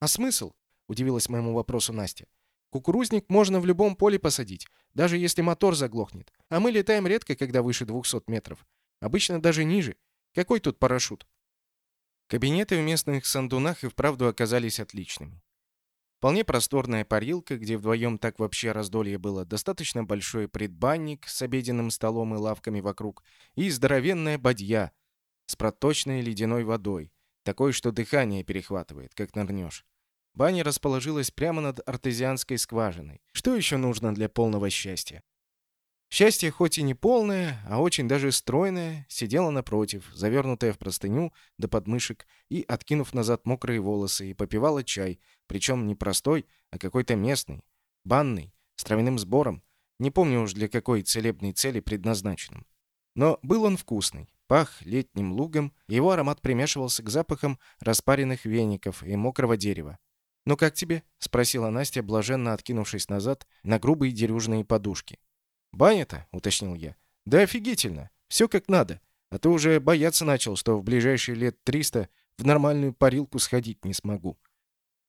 А смысл? удивилась моему вопросу Настя. Кукурузник можно в любом поле посадить, даже если мотор заглохнет. А мы летаем редко, когда выше 200 метров. Обычно даже ниже. Какой тут парашют? Кабинеты в местных сандунах и вправду оказались отличными. Вполне просторная парилка, где вдвоем так вообще раздолье было, достаточно большой предбанник с обеденным столом и лавками вокруг, и здоровенная бадья с проточной ледяной водой, такой, что дыхание перехватывает, как нырнешь. Баня расположилась прямо над артезианской скважиной. Что еще нужно для полного счастья? Счастье хоть и не полное, а очень даже стройное, сидела напротив, завернутая в простыню до подмышек и откинув назад мокрые волосы, и попивала чай, причем не простой, а какой-то местный, банный, с травяным сбором, не помню уж для какой целебной цели предназначенным. Но был он вкусный, пах летним лугом, его аромат примешивался к запахам распаренных веников и мокрого дерева. «Ну как тебе?» — спросила Настя, блаженно откинувшись назад на грубые дерюжные подушки. «Баня-то?» — уточнил я. «Да офигительно. Все как надо. А то уже бояться начал, что в ближайшие лет триста в нормальную парилку сходить не смогу».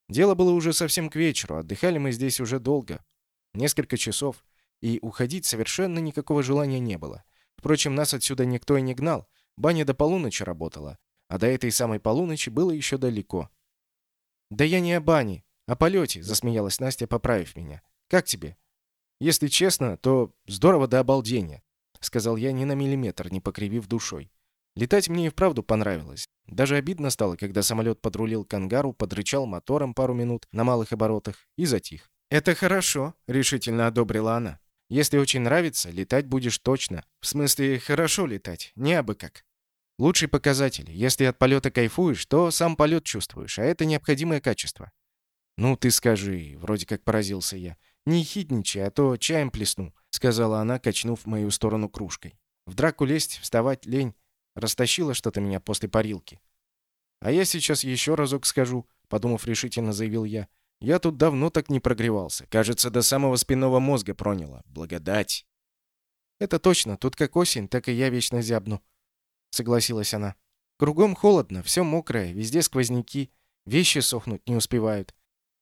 Дело было уже совсем к вечеру. Отдыхали мы здесь уже долго. Несколько часов. И уходить совершенно никакого желания не было. Впрочем, нас отсюда никто и не гнал. Баня до полуночи работала. А до этой самой полуночи было еще далеко. «Да я не о бане, «О полете», — засмеялась Настя, поправив меня. «Как тебе?» «Если честно, то здорово до обалдения», — сказал я ни на миллиметр, не покривив душой. Летать мне и вправду понравилось. Даже обидно стало, когда самолет подрулил к ангару, подрычал мотором пару минут на малых оборотах и затих. «Это хорошо», — решительно одобрила она. «Если очень нравится, летать будешь точно. В смысле, хорошо летать, не абы как. Лучший показатель. Если от полета кайфуешь, то сам полет чувствуешь, а это необходимое качество». «Ну ты скажи», — вроде как поразился я. «Не хитничай, а то чаем плесну», — сказала она, качнув мою сторону кружкой. «В драку лезть, вставать лень. Растащило что-то меня после парилки. А я сейчас еще разок скажу, подумав решительно, заявил я. Я тут давно так не прогревался. Кажется, до самого спинного мозга проняло. Благодать. Это точно. Тут как осень, так и я вечно зябну. Согласилась она. Кругом холодно, все мокрое, везде сквозняки. Вещи сохнуть не успевают.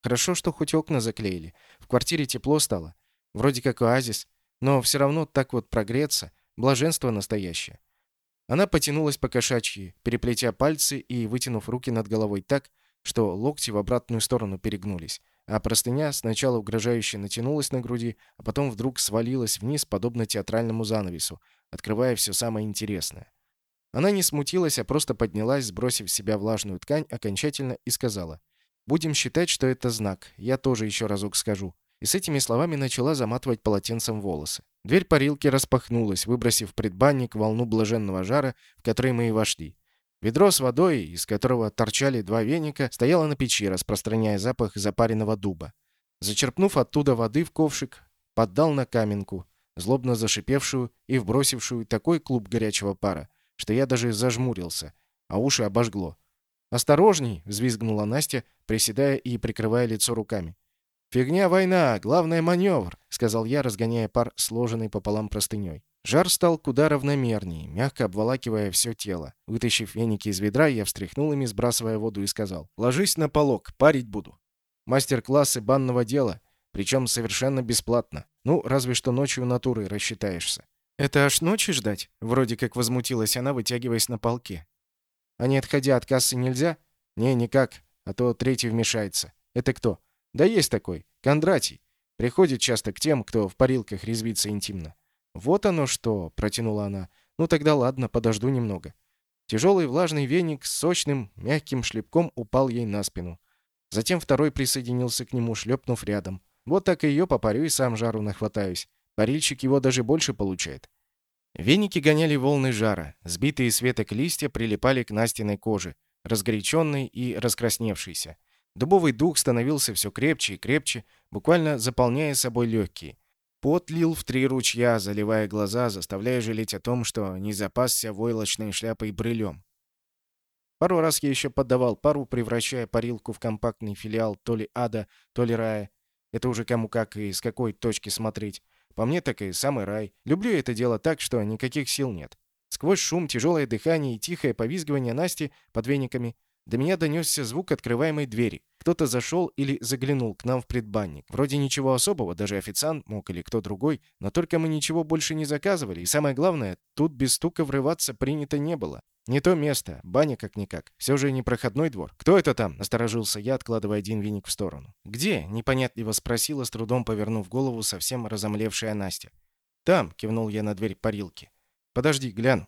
Хорошо, что хоть окна заклеили. В квартире тепло стало. Вроде как оазис. Но все равно так вот прогреться. Блаженство настоящее. Она потянулась по кошачьи, переплетя пальцы и вытянув руки над головой так, что локти в обратную сторону перегнулись, а простыня сначала угрожающе натянулась на груди, а потом вдруг свалилась вниз, подобно театральному занавесу, открывая все самое интересное. Она не смутилась, а просто поднялась, сбросив с себя влажную ткань окончательно и сказала, «Будем считать, что это знак. Я тоже еще разок скажу и с этими словами начала заматывать полотенцем волосы. Дверь парилки распахнулась, выбросив предбанник волну блаженного жара, в который мы и вошли. Ведро с водой, из которого торчали два веника, стояло на печи, распространяя запах запаренного дуба. Зачерпнув оттуда воды в ковшик, поддал на каменку, злобно зашипевшую и вбросившую такой клуб горячего пара, что я даже зажмурился, а уши обожгло. «Осторожней!» — взвизгнула Настя, приседая и прикрывая лицо руками. «Фигня война, главное маневр», — сказал я, разгоняя пар, сложенный пополам простыней. Жар стал куда равномернее, мягко обволакивая все тело. Вытащив веники из ведра, я встряхнул ими, сбрасывая воду, и сказал, «Ложись на полок, парить буду». Мастер-классы банного дела, причем совершенно бесплатно. Ну, разве что ночью натуры рассчитаешься. «Это аж ночи ждать?» — вроде как возмутилась она, вытягиваясь на полке. «А не отходя от кассы нельзя?» «Не, никак, а то третий вмешается». «Это кто?» Да есть такой. Кондратий. Приходит часто к тем, кто в парилках резвится интимно. Вот оно что, протянула она. Ну тогда ладно, подожду немного. Тяжелый влажный веник с сочным, мягким шлепком упал ей на спину. Затем второй присоединился к нему, шлепнув рядом. Вот так и ее попарю и сам жару нахватаюсь. Парильщик его даже больше получает. Веники гоняли волны жара. Сбитые с веток листья прилипали к Настиной коже, разгоряченной и раскрасневшейся. Дубовый дух становился все крепче и крепче, буквально заполняя собой легкие. Пот лил в три ручья, заливая глаза, заставляя жалеть о том, что не запасся войлочной шляпой брылем. Пару раз я еще поддавал пару, превращая парилку в компактный филиал то ли ада, то ли рая. Это уже кому как и с какой точки смотреть. По мне так и самый рай. Люблю это дело так, что никаких сил нет. Сквозь шум, тяжелое дыхание и тихое повизгивание Насти под вениками до меня донесся звук открываемой двери. Кто-то зашел или заглянул к нам в предбанник. Вроде ничего особого, даже официант мог или кто другой, но только мы ничего больше не заказывали, и самое главное, тут без стука врываться принято не было. Не то место, баня как-никак. Все же не проходной двор. «Кто это там?» — насторожился я, откладывая один веник в сторону. «Где?» — непонятливо спросила, с трудом повернув голову совсем разомлевшая Настя. «Там», — кивнул я на дверь парилки. «Подожди, гляну».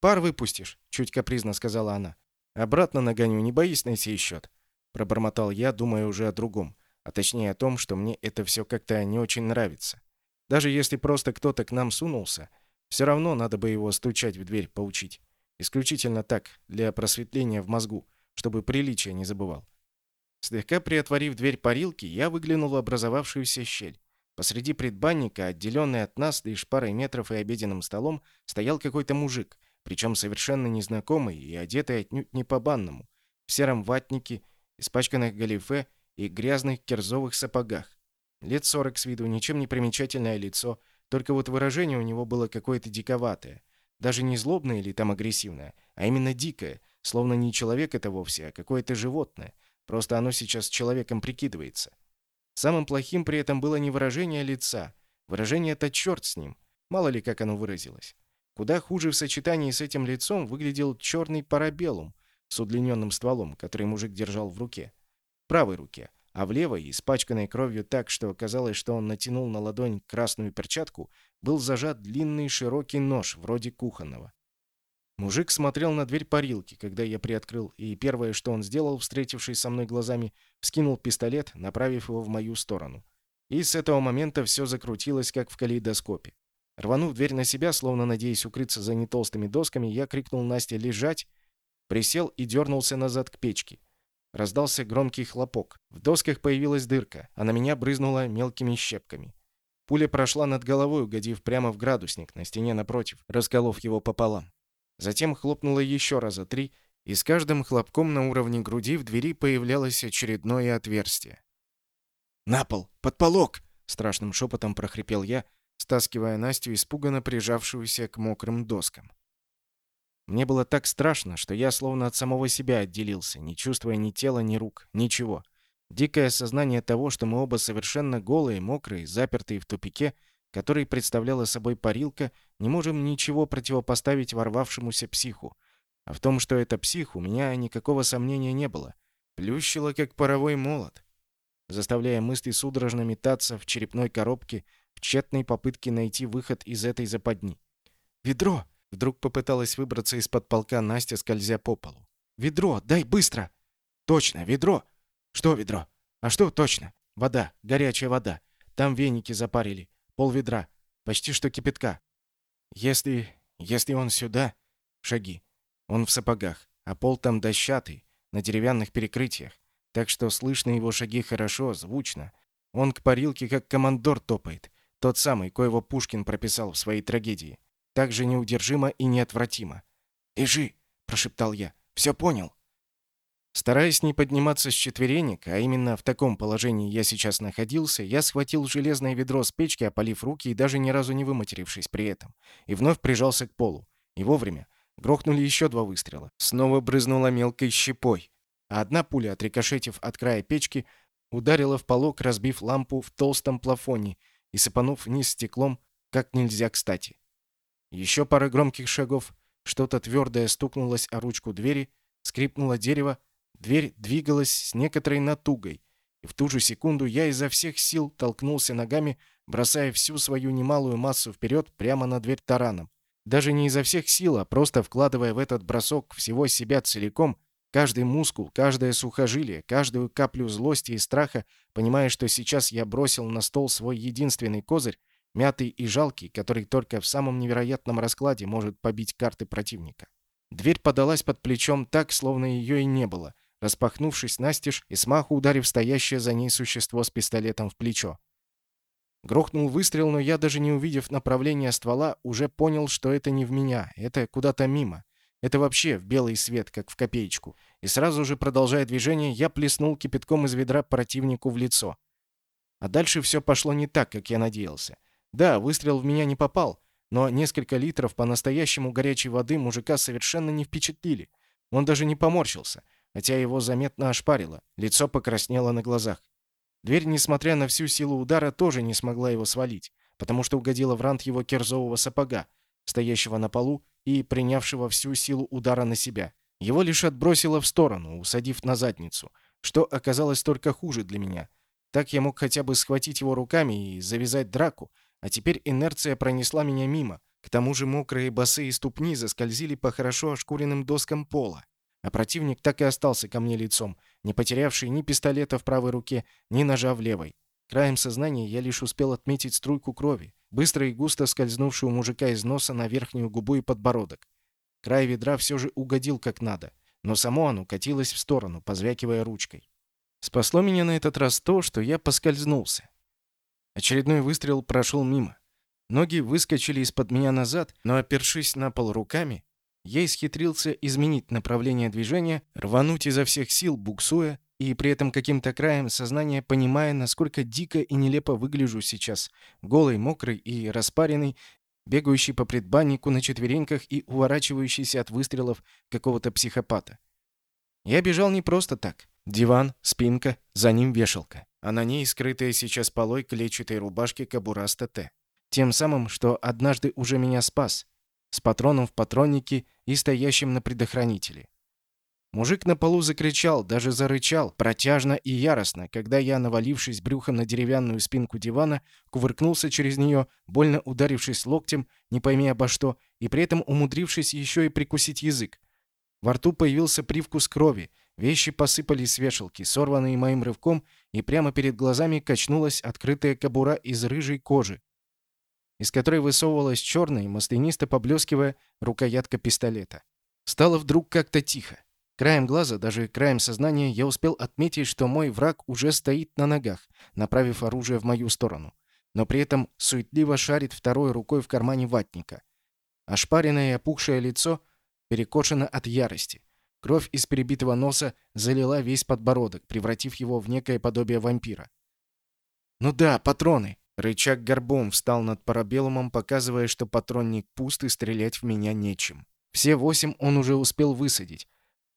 «Пар выпустишь», — чуть капризно сказала она. «Обратно нагоню, не боись на сей счет», — пробормотал я, думая уже о другом, а точнее о том, что мне это все как-то не очень нравится. Даже если просто кто-то к нам сунулся, все равно надо бы его стучать в дверь, поучить. Исключительно так, для просветления в мозгу, чтобы приличия не забывал. Слегка приотворив дверь парилки, я выглянул в образовавшуюся щель. Посреди предбанника, отделенный от нас лишь парой метров и обеденным столом, стоял какой-то мужик — причем совершенно незнакомый и одетый отнюдь не по-банному, в сером ватнике, испачканных галифе и грязных кирзовых сапогах. Лет сорок с виду, ничем не примечательное лицо, только вот выражение у него было какое-то диковатое. Даже не злобное или там агрессивное, а именно дикое, словно не человек это вовсе, а какое-то животное. Просто оно сейчас человеком прикидывается. Самым плохим при этом было не выражение лица. Выражение-то черт с ним. Мало ли, как оно выразилось. Куда хуже в сочетании с этим лицом выглядел черный парабеллум с удлиненным стволом, который мужик держал в руке. В правой руке. а в левой, испачканной кровью так, что казалось, что он натянул на ладонь красную перчатку, был зажат длинный широкий нож, вроде кухонного. Мужик смотрел на дверь парилки, когда я приоткрыл, и первое, что он сделал, встретившись со мной глазами, вскинул пистолет, направив его в мою сторону. И с этого момента все закрутилось, как в калейдоскопе. Рванув дверь на себя, словно надеясь укрыться за нетолстыми досками, я крикнул Насте «Лежать!», присел и дернулся назад к печке. Раздался громкий хлопок. В досках появилась дырка, а на меня брызнула мелкими щепками. Пуля прошла над головой, угодив прямо в градусник на стене напротив, расколов его пополам. Затем хлопнула еще раза три, и с каждым хлопком на уровне груди в двери появлялось очередное отверстие. «На пол! Под полок!» — страшным шепотом прохрипел я, стаскивая Настю, испуганно прижавшуюся к мокрым доскам. Мне было так страшно, что я словно от самого себя отделился, не чувствуя ни тела, ни рук, ничего. Дикое осознание того, что мы оба совершенно голые, мокрые, запертые в тупике, который представляла собой парилка, не можем ничего противопоставить ворвавшемуся психу. А в том, что это псих, у меня никакого сомнения не было. Плющило, как паровой молот, заставляя мысли судорожно метаться в черепной коробке в тщетной попытке найти выход из этой западни. «Ведро!» Вдруг попыталась выбраться из-под полка Настя, скользя по полу. «Ведро! Дай быстро!» «Точно, ведро!» «Что ведро?» «А что точно?» «Вода, горячая вода. Там веники запарили. Пол ведра. Почти что кипятка. Если... если он сюда...» Шаги. Он в сапогах, а пол там дощатый, на деревянных перекрытиях. Так что слышно его шаги хорошо, звучно. Он к парилке как командор топает. Тот самый, коего Пушкин прописал в своей трагедии так же неудержимо и неотвратимо. «Лежи!» — прошептал я. «Все понял!» Стараясь не подниматься с четверенек, а именно в таком положении я сейчас находился, я схватил железное ведро с печки, опалив руки и даже ни разу не выматерившись при этом, и вновь прижался к полу. И вовремя. Грохнули еще два выстрела. Снова брызнула мелкой щепой, а одна пуля, отрикошетив от края печки, ударила в полок, разбив лампу в толстом плафоне и сыпанув вниз стеклом как нельзя кстати. Еще пара громких шагов. Что-то твердое стукнулось о ручку двери, скрипнуло дерево. Дверь двигалась с некоторой натугой. И в ту же секунду я изо всех сил толкнулся ногами, бросая всю свою немалую массу вперед прямо на дверь тараном. Даже не изо всех сил, а просто вкладывая в этот бросок всего себя целиком, каждый мускул, каждое сухожилие, каждую каплю злости и страха, понимая, что сейчас я бросил на стол свой единственный козырь, мятый и жалкий, который только в самом невероятном раскладе может побить карты противника. Дверь подалась под плечом так, словно ее и не было, распахнувшись настежь и смаху ударив стоящее за ней существо с пистолетом в плечо. Грохнул выстрел, но я, даже не увидев направления ствола, уже понял, что это не в меня, это куда-то мимо. Это вообще в белый свет, как в копеечку. И сразу же, продолжая движение, я плеснул кипятком из ведра противнику в лицо. А дальше все пошло не так, как я надеялся. Да, выстрел в меня не попал, но несколько литров по-настоящему горячей воды мужика совершенно не впечатлили. Он даже не поморщился, хотя его заметно ошпарило, лицо покраснело на глазах. Дверь, несмотря на всю силу удара, тоже не смогла его свалить, потому что угодила в рант его кирзового сапога, стоящего на полу и принявшего всю силу удара на себя. Его лишь отбросило в сторону, усадив на задницу, что оказалось только хуже для меня. Так я мог хотя бы схватить его руками и завязать драку, а теперь инерция пронесла меня мимо. К тому же мокрые босые ступни заскользили по хорошо ошкуренным доскам пола. А противник так и остался ко мне лицом, не потерявший ни пистолета в правой руке, ни ножа в левой. Краем сознания я лишь успел отметить струйку крови, быстро и густо скользнувшую у мужика из носа на верхнюю губу и подбородок. Край ведра все же угодил как надо, но само оно катилось в сторону, позвякивая ручкой. Спасло меня на этот раз то, что я поскользнулся. Очередной выстрел прошел мимо. Ноги выскочили из-под меня назад, но, опершись на пол руками, я исхитрился изменить направление движения, рвануть изо всех сил, буксуя, и при этом каким-то краем сознания понимая, насколько дико и нелепо выгляжу сейчас, голый, мокрый и распаренный, бегающий по предбаннику на четвереньках и уворачивающийся от выстрелов какого-то психопата. Я бежал не просто так. Диван, спинка, за ним вешалка а на ней скрытая сейчас полой клетчатой рубашки ТТ. Тем самым, что однажды уже меня спас, с патроном в патроннике и стоящим на предохранителе. Мужик на полу закричал, даже зарычал, протяжно и яростно, когда я, навалившись брюхом на деревянную спинку дивана, кувыркнулся через нее, больно ударившись локтем, не пойми обо что, и при этом умудрившись еще и прикусить язык. Во рту появился привкус крови, вещи посыпались с вешалки, сорванные моим рывком, и прямо перед глазами качнулась открытая кобура из рыжей кожи, из которой высовывалась черная, маслянисто поблескивая рукоятка пистолета. Стало вдруг как-то тихо. Краем глаза, даже краем сознания, я успел отметить, что мой враг уже стоит на ногах, направив оружие в мою сторону. Но при этом суетливо шарит второй рукой в кармане ватника. Ошпаренное и опухшее лицо перекошено от ярости. Кровь из перебитого носа залила весь подбородок, превратив его в некое подобие вампира. «Ну да, патроны!» Рычаг горбом встал над парабеллумом, показывая, что патронник пуст и стрелять в меня нечем. Все восемь он уже успел высадить,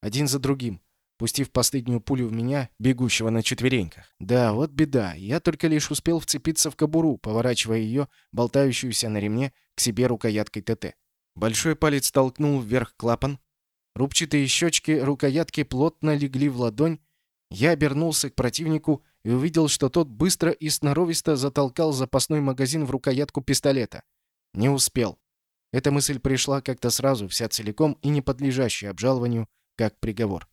один за другим, пустив последнюю пулю в меня, бегущего на четвереньках. Да, вот беда. Я только лишь успел вцепиться в кобуру, поворачивая ее, болтающуюся на ремне, к себе рукояткой ТТ. Большой палец толкнул вверх клапан. Рубчатые щечки рукоятки плотно легли в ладонь. Я обернулся к противнику и увидел, что тот быстро и сноровисто затолкал запасной магазин в рукоятку пистолета. Не успел. Эта мысль пришла как-то сразу, вся целиком и не подлежащая обжалованию, как приговор.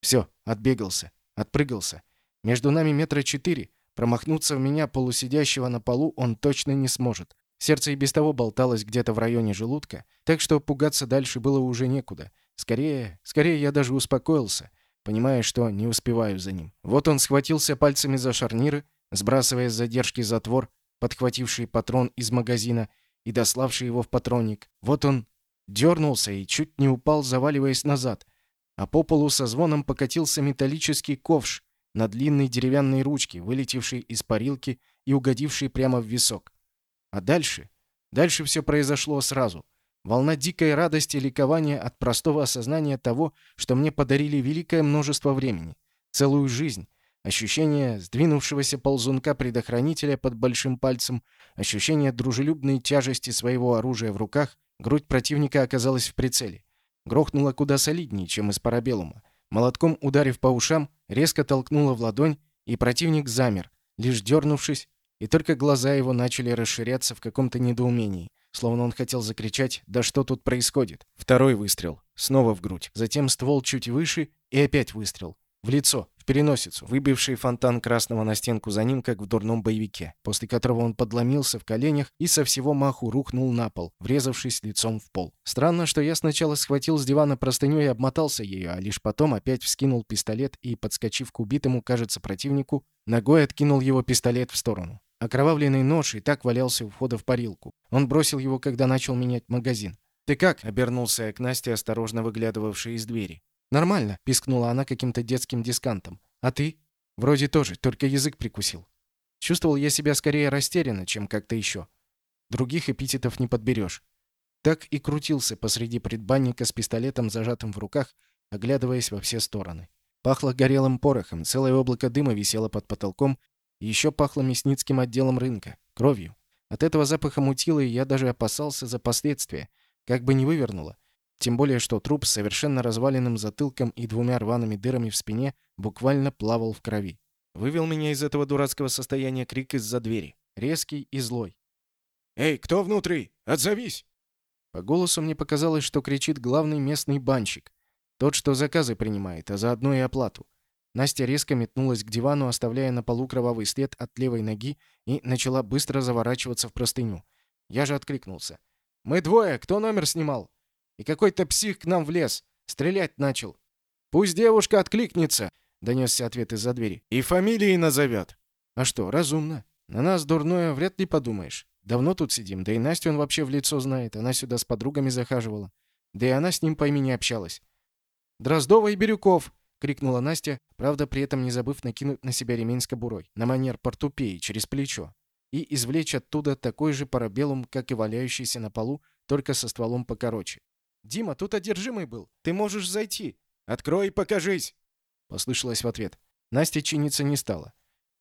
Все, отбегался, отпрыгался. Между нами метра четыре. Промахнуться в меня, полусидящего на полу, он точно не сможет. Сердце и без того болталось где-то в районе желудка, так что пугаться дальше было уже некуда. Скорее, скорее я даже успокоился, понимая, что не успеваю за ним. Вот он схватился пальцами за шарниры, сбрасывая с задержки затвор, подхвативший патрон из магазина и дославший его в патронник. Вот он дернулся и чуть не упал, заваливаясь назад а по полу со звоном покатился металлический ковш на длинной деревянной ручке, вылетевший из парилки и угодивший прямо в висок. А дальше? Дальше все произошло сразу. Волна дикой радости и ликования от простого осознания того, что мне подарили великое множество времени, целую жизнь, ощущение сдвинувшегося ползунка-предохранителя под большим пальцем, ощущение дружелюбной тяжести своего оружия в руках, грудь противника оказалась в прицеле. Грохнуло куда солиднее, чем из парабеллума. Молотком ударив по ушам, резко толкнуло в ладонь, и противник замер, лишь дернувшись, и только глаза его начали расширяться в каком-то недоумении, словно он хотел закричать «Да что тут происходит?». Второй выстрел. Снова в грудь. Затем ствол чуть выше и опять выстрел. В лицо, в переносицу, выбивший фонтан красного на стенку за ним, как в дурном боевике, после которого он подломился в коленях и со всего маху рухнул на пол, врезавшись лицом в пол. Странно, что я сначала схватил с дивана простыню и обмотался ею, а лишь потом опять вскинул пистолет и, подскочив к убитому, кажется, противнику, ногой откинул его пистолет в сторону. Окровавленный нож и так валялся у входа в парилку. Он бросил его, когда начал менять магазин. «Ты как?» — обернулся я к Насте, осторожно выглядывавшей из двери. «Нормально», — пискнула она каким-то детским дискантом. «А ты?» «Вроде тоже, только язык прикусил». Чувствовал я себя скорее растерянно, чем как-то еще. Других эпитетов не подберешь. Так и крутился посреди предбанника с пистолетом, зажатым в руках, оглядываясь во все стороны. Пахло горелым порохом, целое облако дыма висело под потолком, и еще пахло мясницким отделом рынка, кровью. От этого запаха мутило, и я даже опасался за последствия, как бы не вывернуло. Тем более, что труп с совершенно разваленным затылком и двумя рваными дырами в спине буквально плавал в крови. Вывел меня из этого дурацкого состояния крик из-за двери. Резкий и злой. «Эй, кто внутри? Отзовись!» По голосу мне показалось, что кричит главный местный банщик. Тот, что заказы принимает, а заодно и оплату. Настя резко метнулась к дивану, оставляя на полу кровавый след от левой ноги, и начала быстро заворачиваться в простыню. Я же откликнулся. «Мы двое! Кто номер снимал?» И какой-то псих к нам влез. Стрелять начал. «Пусть девушка откликнется!» — донесся ответ из-за двери. «И фамилии назовет!» «А что, разумно. На нас дурное вряд ли подумаешь. Давно тут сидим, да и Настю он вообще в лицо знает. Она сюда с подругами захаживала. Да и она с ним по имени общалась. «Дроздова и Бирюков!» — крикнула Настя, правда, при этом не забыв накинуть на себя ремень с кобурой, на манер портупеи, через плечо, и извлечь оттуда такой же парабеллум, как и валяющийся на полу, только со стволом покороче. «Дима, тут одержимый был. Ты можешь зайти. Открой и покажись!» Послышалось в ответ. Настя чиниться не стала.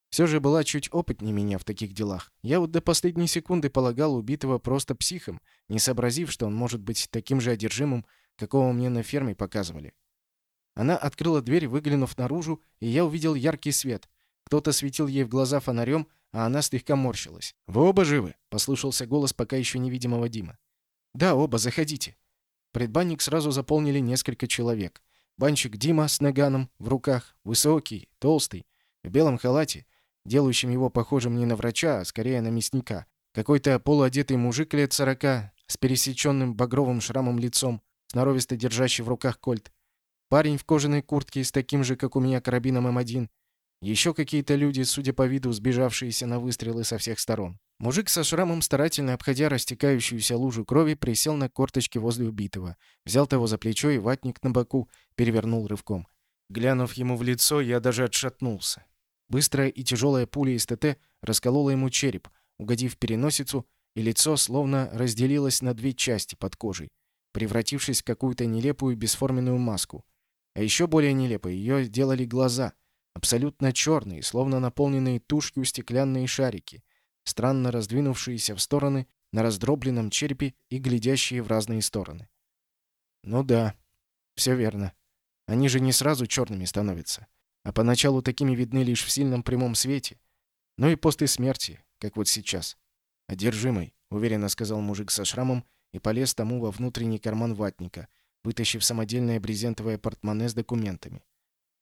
Все же была чуть опытнее меня в таких делах. Я вот до последней секунды полагал убитого просто психом, не сообразив, что он может быть таким же одержимым, какого мне на ферме показывали. Она открыла дверь, выглянув наружу, и я увидел яркий свет. Кто-то светил ей в глаза фонарем, а она слегка морщилась. «Вы оба живы?» — послышался голос пока еще невидимого Дима. «Да, оба, заходите». Предбанник сразу заполнили несколько человек. Банщик Дима с наганом в руках, высокий, толстый, в белом халате, делающим его похожим не на врача, а скорее на мясника. Какой-то полуодетый мужик лет сорока, с пересеченным багровым шрамом лицом, сноровисто держащий в руках кольт. Парень в кожаной куртке с таким же, как у меня, карабином М1. Еще какие-то люди, судя по виду, сбежавшиеся на выстрелы со всех сторон. Мужик со шрамом, старательно обходя растекающуюся лужу крови, присел на корточки возле убитого, взял того за плечо и ватник на боку перевернул рывком. Глянув ему в лицо, я даже отшатнулся. Быстрая и тяжелая пуля из ТТ расколола ему череп, угодив переносицу, и лицо словно разделилось на две части под кожей, превратившись в какую-то нелепую бесформенную маску. А еще более нелепой ее сделали глаза, абсолютно черные, словно наполненные тушью стеклянные шарики, странно раздвинувшиеся в стороны на раздробленном черепе и глядящие в разные стороны. Ну да, все верно. Они же не сразу черными становятся, а поначалу такими видны лишь в сильном прямом свете, но и после смерти, как вот сейчас. «Одержимый», — уверенно сказал мужик со шрамом и полез тому во внутренний карман ватника, вытащив самодельное брезентовое портмоне с документами.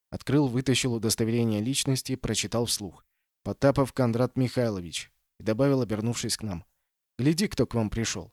Открыл, вытащил удостоверение личности, прочитал вслух. «Потапов Кондрат Михайлович», и добавил, обернувшись к нам. «Гляди, кто к вам пришел».